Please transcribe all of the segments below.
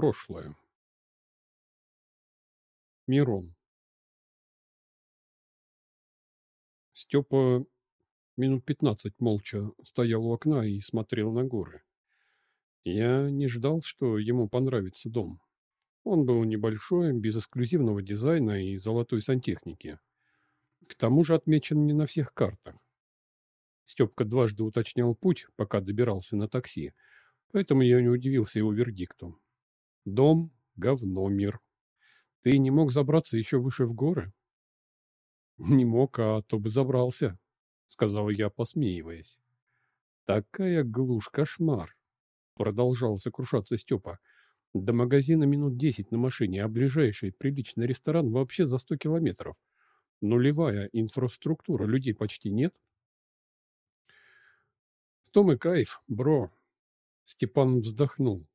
Прошлое. Мирон. Степа минут пятнадцать молча стоял у окна и смотрел на горы. Я не ждал, что ему понравится дом. Он был небольшой, без эксклюзивного дизайна и золотой сантехники. К тому же отмечен не на всех картах. Степка дважды уточнял путь, пока добирался на такси, поэтому я не удивился его вердикту. Дом — говно, мир. Ты не мог забраться еще выше в горы? Не мог, а то бы забрался, — сказал я, посмеиваясь. Такая глушь, кошмар, — продолжал сокрушаться Степа. До магазина минут десять на машине, а ближайший приличный ресторан вообще за сто километров. Нулевая инфраструктура, людей почти нет. В том и кайф, бро. Степан вздохнул.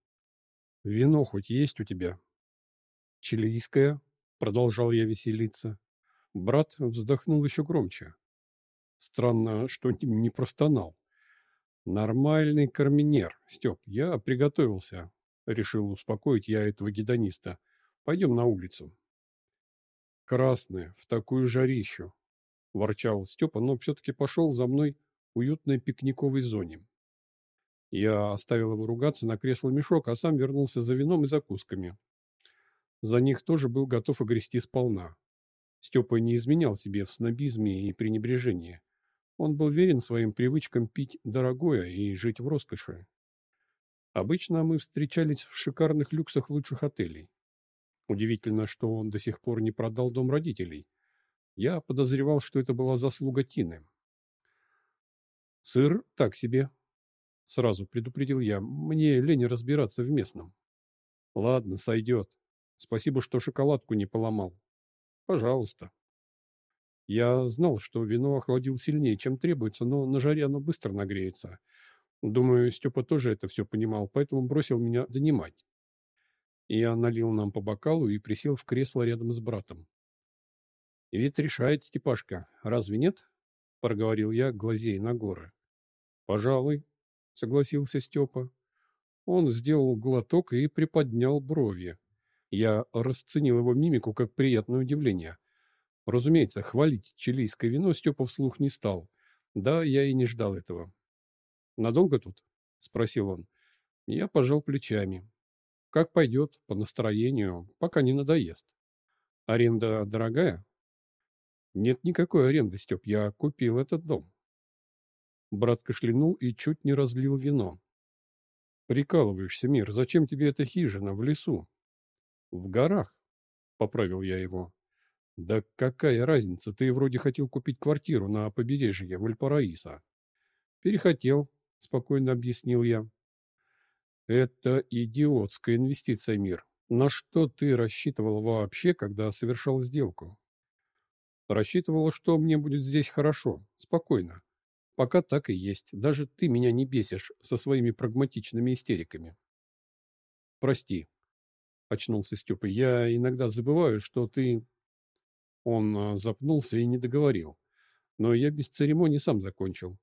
Вино хоть есть у тебя? Чилийское, продолжал я веселиться. Брат вздохнул еще громче. Странно, что не простонал. Нормальный карминер, Степ, я приготовился. Решил успокоить я этого гедониста. Пойдем на улицу. Красное, в такую жарищу. Ворчал Степа, но все-таки пошел за мной в уютной пикниковой зоне. Я оставил его ругаться на кресло-мешок, а сам вернулся за вином и закусками. За них тоже был готов огрести сполна. Степа не изменял себе в снобизме и пренебрежении. Он был верен своим привычкам пить дорогое и жить в роскоши. Обычно мы встречались в шикарных люксах лучших отелей. Удивительно, что он до сих пор не продал дом родителей. Я подозревал, что это была заслуга Тины. Сыр так себе. Сразу предупредил я. Мне лень разбираться в местном. Ладно, сойдет. Спасибо, что шоколадку не поломал. Пожалуйста. Я знал, что вино охладил сильнее, чем требуется, но на жаре оно быстро нагреется. Думаю, Степа тоже это все понимал, поэтому бросил меня донимать. Я налил нам по бокалу и присел в кресло рядом с братом. «Ведь решает Степашка, разве нет?» — проговорил я, глазей на горы. «Пожалуй», — согласился Степа. Он сделал глоток и приподнял брови. Я расценил его мимику как приятное удивление. Разумеется, хвалить чилийское вино Степа вслух не стал. Да, я и не ждал этого. «Надолго тут?» — спросил он. Я пожал плечами. «Как пойдет, по настроению, пока не надоест. Аренда дорогая?» «Нет никакой аренды, Степ, я купил этот дом». Брат кашлянул и чуть не разлил вино. «Прикалываешься, Мир, зачем тебе эта хижина в лесу?» «В горах», — поправил я его. «Да какая разница, ты вроде хотел купить квартиру на побережье Вальпараиса». «Перехотел», — спокойно объяснил я. «Это идиотская инвестиция, Мир. На что ты рассчитывал вообще, когда совершал сделку?» «Рассчитывала, что мне будет здесь хорошо, спокойно. Пока так и есть. Даже ты меня не бесишь со своими прагматичными истериками». «Прости», — очнулся Степа. «Я иногда забываю, что ты...» Он а, запнулся и не договорил. Но я без церемоний сам закончил.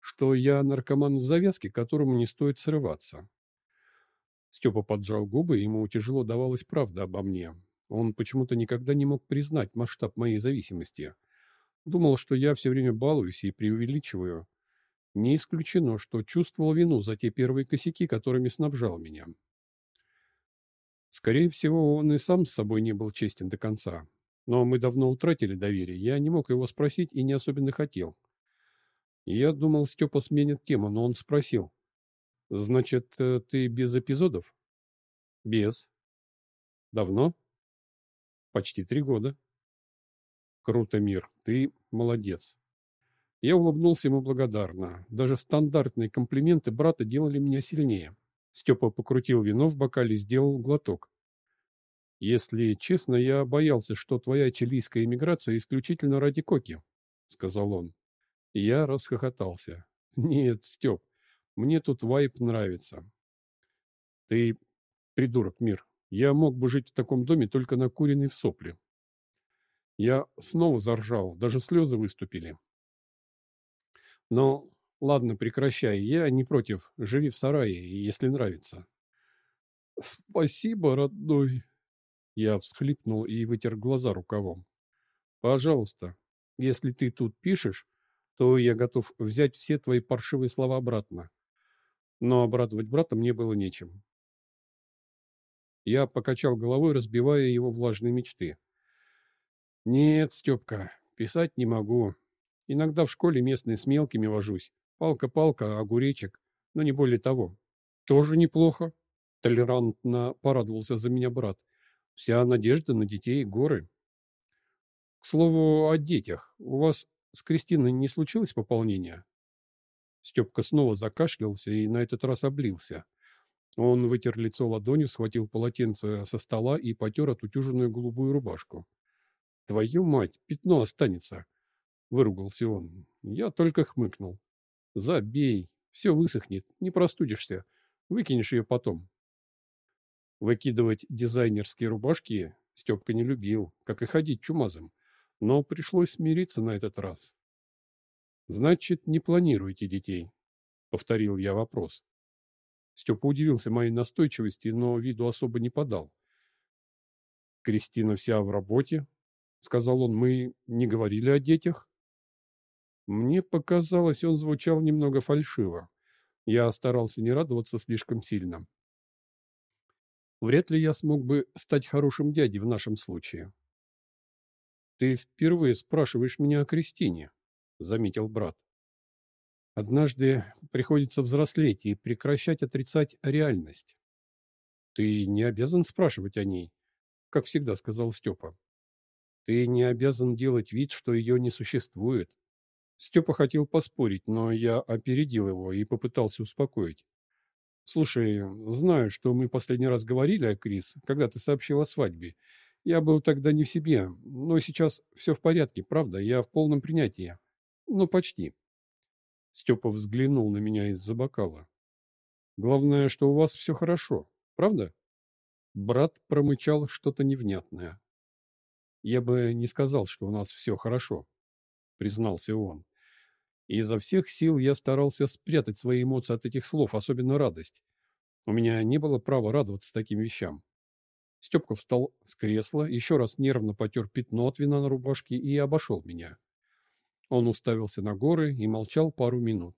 Что я наркоман в завязке, которому не стоит срываться. Степа поджал губы, ему тяжело давалась правда обо мне. Он почему-то никогда не мог признать масштаб моей зависимости. Думал, что я все время балуюсь и преувеличиваю. Не исключено, что чувствовал вину за те первые косяки, которыми снабжал меня. Скорее всего, он и сам с собой не был честен до конца. Но мы давно утратили доверие, я не мог его спросить и не особенно хотел. Я думал, Степа сменит тему, но он спросил. «Значит, э, ты без эпизодов?» «Без». «Давно?» «Почти три года». «Круто, Мир, ты молодец». Я улыбнулся ему благодарно. Даже стандартные комплименты брата делали меня сильнее. Степа покрутил вино в бокале, сделал глоток. «Если честно, я боялся, что твоя чилийская эмиграция исключительно ради коки», — сказал он. Я расхохотался. «Нет, Степ, мне тут вайп нравится». «Ты придурок, Мир. Я мог бы жить в таком доме только на куриной в сопле». Я снова заржал, даже слезы выступили. Но Ладно, прекращай. Я не против. Живи в сарае, если нравится. Спасибо, родной. Я всхлипнул и вытер глаза рукавом. Пожалуйста, если ты тут пишешь, то я готов взять все твои паршивые слова обратно. Но обрадовать брата мне было нечем. Я покачал головой, разбивая его влажные мечты. Нет, Степка, писать не могу. Иногда в школе местные с мелкими вожусь. Палка-палка, огуречек, но не более того. Тоже неплохо. Толерантно порадовался за меня брат. Вся надежда на детей горы. К слову, о детях. У вас с Кристиной не случилось пополнения? Степка снова закашлялся и на этот раз облился. Он вытер лицо ладонью, схватил полотенце со стола и потер отутюженную голубую рубашку. «Твою мать, пятно останется!» — выругался он. Я только хмыкнул. «Забей, все высохнет, не простудишься, выкинешь ее потом». Выкидывать дизайнерские рубашки Степка не любил, как и ходить чумазом, но пришлось смириться на этот раз. «Значит, не планируете детей?» — повторил я вопрос. Степа удивился моей настойчивости, но виду особо не подал. «Кристина вся в работе», — сказал он, — «мы не говорили о детях». Мне показалось, он звучал немного фальшиво. Я старался не радоваться слишком сильно. Вряд ли я смог бы стать хорошим дядей в нашем случае. «Ты впервые спрашиваешь меня о Кристине», — заметил брат. Однажды приходится взрослеть и прекращать отрицать реальность. Ты не обязан спрашивать о ней, как всегда сказал Степа. Ты не обязан делать вид, что ее не существует. Степа хотел поспорить, но я опередил его и попытался успокоить. Слушай, знаю, что мы последний раз говорили о Крис, когда ты сообщил о свадьбе. Я был тогда не в себе, но сейчас все в порядке, правда, я в полном принятии. Ну, почти. Степа взглянул на меня из-за бокала. «Главное, что у вас все хорошо, правда?» Брат промычал что-то невнятное. «Я бы не сказал, что у нас все хорошо», — признался он. И изо всех сил я старался спрятать свои эмоции от этих слов, особенно радость. У меня не было права радоваться таким вещам. Степка встал с кресла, еще раз нервно потер пятно от вина на рубашке и обошел меня. Он уставился на горы и молчал пару минут.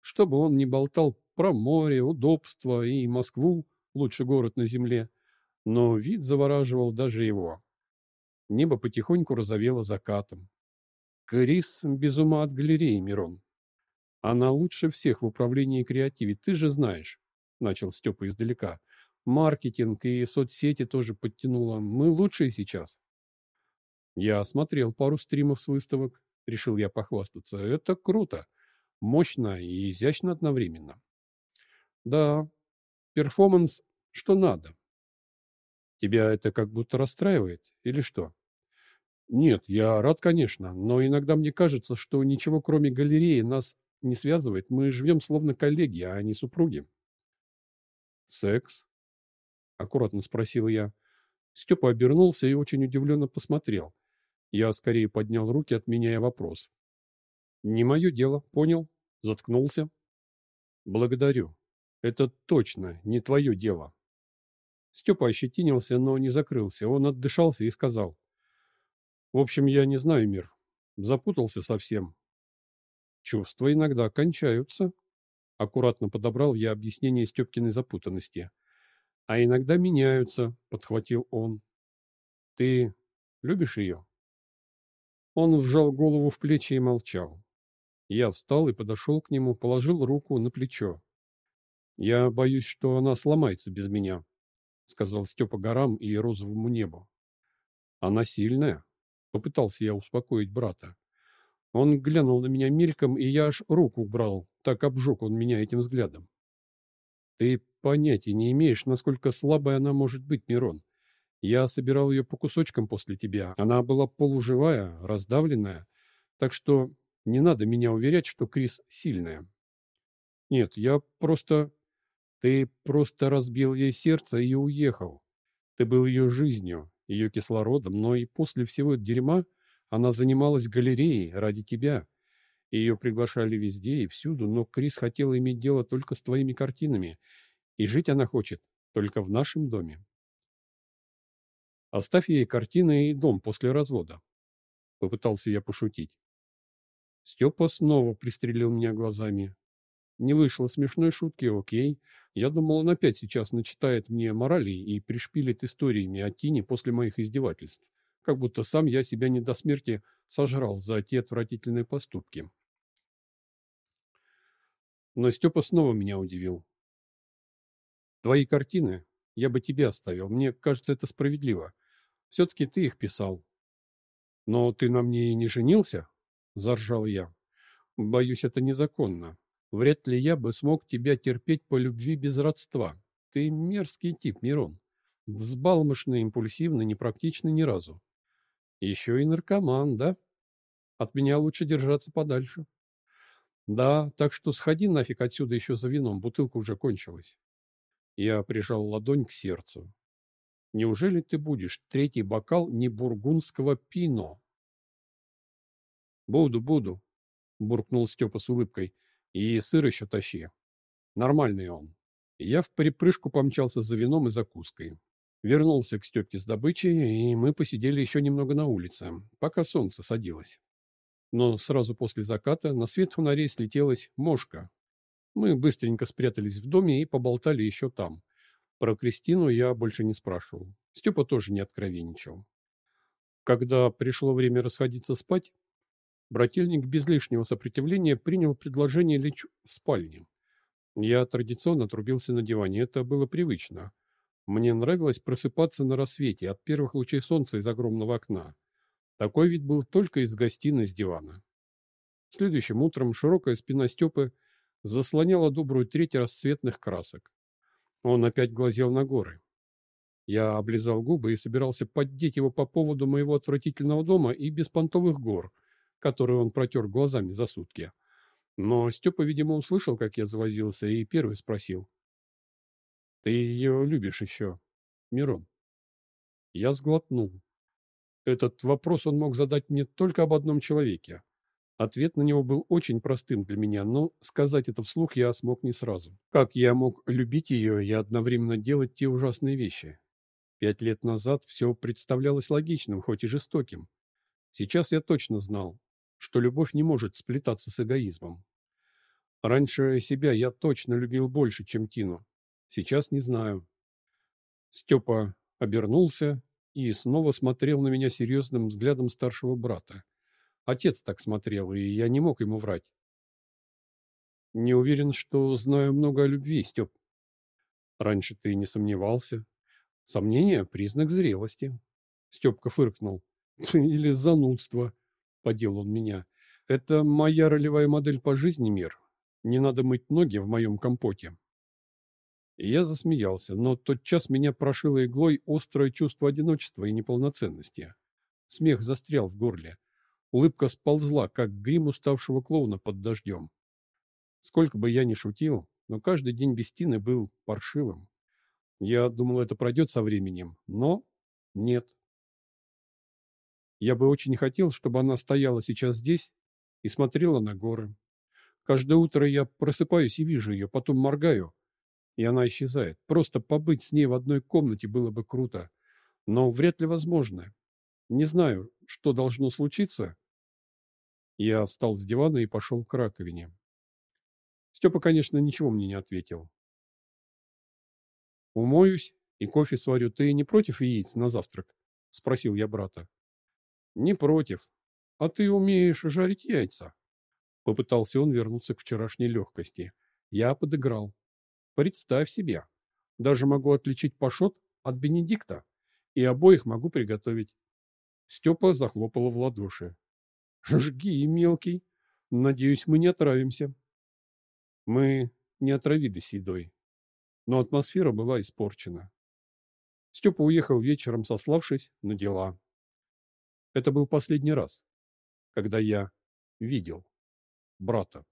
Чтобы он не болтал про море, удобства и Москву, лучший город на земле, но вид завораживал даже его. Небо потихоньку розовело закатом. Крис без ума от галереи, Мирон. Она лучше всех в управлении креативе, ты же знаешь, — начал Степа издалека. Маркетинг и соцсети тоже подтянула. Мы лучшие сейчас. Я осмотрел пару стримов с выставок, решил я похвастаться. Это круто, мощно и изящно одновременно. Да, перформанс что надо. Тебя это как будто расстраивает или что? Нет, я рад, конечно, но иногда мне кажется, что ничего кроме галереи нас не связывает. Мы живем словно коллеги, а не супруги. Секс? Аккуратно спросил я. Степа обернулся и очень удивленно посмотрел. Я скорее поднял руки, отменяя вопрос. «Не мое дело, понял?» Заткнулся. «Благодарю. Это точно не твое дело». Степа ощетинился, но не закрылся. Он отдышался и сказал. «В общем, я не знаю мир. Запутался совсем. Чувства иногда кончаются». Аккуратно подобрал я объяснение Степкиной запутанности. «А иногда меняются», — подхватил он. «Ты любишь ее?» Он вжал голову в плечи и молчал. Я встал и подошел к нему, положил руку на плечо. «Я боюсь, что она сломается без меня», — сказал Степа горам и розовому небу. «Она сильная», — попытался я успокоить брата. Он глянул на меня мельком, и я аж руку убрал, так обжег он меня этим взглядом. «Ты понятия не имеешь, насколько слабой она может быть, Мирон. Я собирал ее по кусочкам после тебя. Она была полуживая, раздавленная. Так что не надо меня уверять, что Крис сильная. Нет, я просто... Ты просто разбил ей сердце и уехал. Ты был ее жизнью, ее кислородом, но и после всего дерьма она занималась галереей ради тебя. Ее приглашали везде и всюду, но Крис хотела иметь дело только с твоими картинами. И жить она хочет Только в нашем доме. Оставь ей картины и дом после развода. Попытался я пошутить. Степа снова пристрелил меня глазами. Не вышло смешной шутки, окей. Я думал, он опять сейчас начитает мне морали и пришпилит историями о Тине после моих издевательств. Как будто сам я себя не до смерти сожрал за те отвратительные поступки. Но Степа снова меня удивил. Твои картины я бы тебе оставил. Мне кажется, это справедливо. Все-таки ты их писал. Но ты на мне и не женился? Заржал я. Боюсь, это незаконно. Вряд ли я бы смог тебя терпеть по любви без родства. Ты мерзкий тип, Мирон. Взбалмошный, импульсивный, непрактичный ни разу. Еще и наркоман, да? От меня лучше держаться подальше. Да, так что сходи нафиг отсюда еще за вином, бутылка уже кончилась. Я прижал ладонь к сердцу. Неужели ты будешь третий бокал не бургундского пино? Буду, буду, буркнул Степа с улыбкой. И сыр еще тащи. Нормальный он. Я в припрыжку помчался за вином и закуской. Вернулся к Степке с добычей, и мы посидели еще немного на улице, пока солнце садилось но сразу после заката на свет фонарей слетелась мошка. Мы быстренько спрятались в доме и поболтали еще там. Про Кристину я больше не спрашивал. Степа тоже не откровенничал. Когда пришло время расходиться спать, брательник без лишнего сопротивления принял предложение лечь в спальне. Я традиционно трубился на диване, это было привычно. Мне нравилось просыпаться на рассвете от первых лучей солнца из огромного окна. Такой вид был только из гостиной с дивана. Следующим утром широкая спина Степы заслоняла добрую треть расцветных красок. Он опять глазел на горы. Я облизал губы и собирался поддеть его по поводу моего отвратительного дома и беспонтовых гор, которые он протер глазами за сутки. Но Степа, видимо, услышал, как я завозился, и первый спросил. «Ты ее любишь еще, Мирон?» Я сглотнул. Этот вопрос он мог задать мне только об одном человеке. Ответ на него был очень простым для меня, но сказать это вслух я смог не сразу. Как я мог любить ее и одновременно делать те ужасные вещи? Пять лет назад все представлялось логичным, хоть и жестоким. Сейчас я точно знал, что любовь не может сплетаться с эгоизмом. Раньше себя я точно любил больше, чем Тину. Сейчас не знаю. Степа обернулся и снова смотрел на меня серьезным взглядом старшего брата. Отец так смотрел, и я не мог ему врать. Не уверен, что знаю много о любви, Степ. Раньше ты не сомневался. Сомнение — признак зрелости. Степка фыркнул. Или занудство, подел он меня. Это моя ролевая модель по жизни, мир. Не надо мыть ноги в моем компоте. Я засмеялся, но тотчас меня прошило иглой острое чувство одиночества и неполноценности. Смех застрял в горле. Улыбка сползла, как грим уставшего клоуна под дождем. Сколько бы я ни шутил, но каждый день Бестины был паршивым. Я думал, это пройдет со временем, но нет. Я бы очень хотел, чтобы она стояла сейчас здесь и смотрела на горы. Каждое утро я просыпаюсь и вижу ее, потом моргаю, и она исчезает. Просто побыть с ней в одной комнате было бы круто, но вряд ли возможно. Не знаю, что должно случиться. Я встал с дивана и пошел к раковине. Степа, конечно, ничего мне не ответил. «Умоюсь и кофе сварю. Ты не против яиц на завтрак?» — спросил я брата. «Не против. А ты умеешь жарить яйца?» Попытался он вернуться к вчерашней легкости. Я подыграл. Представь себе, даже могу отличить Пашот от Бенедикта, и обоих могу приготовить. Степа захлопала в ладоши. Жги, мелкий. Надеюсь, мы не отравимся. Мы не отравились едой, но атмосфера была испорчена. Степа уехал вечером, сославшись на дела. Это был последний раз, когда я видел брата.